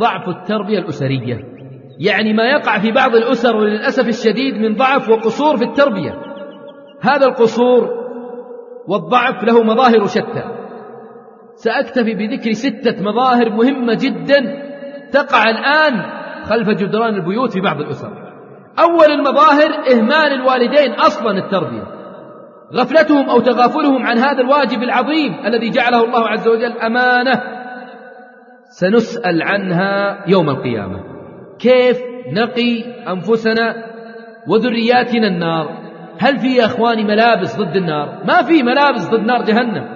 ضعف التربية الأسرية. يعني ما يقع في بعض الأسر وللأسف الشديد من ضعف وقصور في التربية. هذا القصور والضعف له مظاهر شتى. سأكتفي بذكر ستة مظاهر مهمة جدا تقع الآن خلف جدران البيوت في بعض الأسر. أول المظاهر إهمال الوالدين أصلا التربية. غفلتهم أو تغافلهم عن هذا الواجب العظيم الذي جعله الله عز وجل أمانة سنسأل عنها يوم القيامة. كيف نقي أنفسنا وذرياتنا النار؟ هل في يا أخواني ملابس ضد النار؟ ما في ملابس ضد نار جهنم.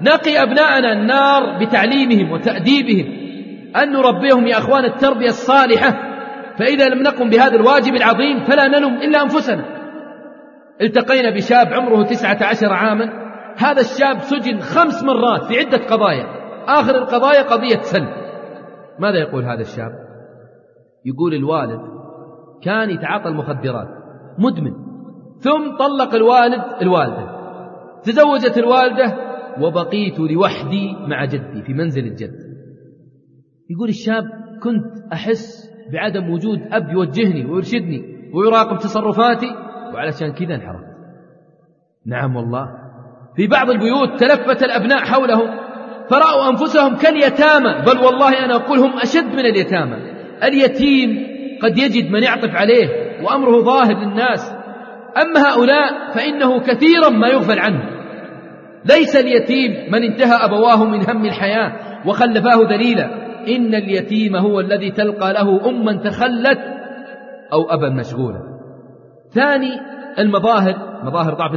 نقي أبناءنا النار بتعليمهم وتأديبهم. أن نربيهم يا أخوان التربية الصالحة. فإذا لم نقم بهذا الواجب العظيم فلا نلم إلا أنفسنا. التقينا بشاب عمره تسعة عشر عاما. هذا الشاب سجن خمس مرات في عدة قضايا. آخر القضايا قضية سلب ماذا يقول هذا الشاب؟ يقول الوالد كان يتعاطى المخدرات مدمن. ثم طلق الوالد الوالدة. تزوجت الوالدة وبقيت لوحدي مع جدي في منزل الجد. يقول الشاب كنت أحس بعدم وجود أب يوجهني ويرشدني ويراقب تصرفاتي وعلشان كذا انحرفت نعم والله. في بعض البيوت تلفت الأبناء حولهم. فرأوا أنفسهم كاليتامى بل والله أنا أقول هم أشد من اليتامى. اليتيم قد يجد من يعطف عليه وأمره ظاهر للناس. أما هؤلاء فإنه كثيرا ما يغفل عنه. ليس اليتيم من انتهى أبواه من هم الحياة وخلفاه ذليلا إن اليتيم هو الذي تلقى له أما تخلت أو أبا مشغولا ثاني المظاهر مظاهر ضعف